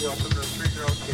Yeah, I'll put the 3-0.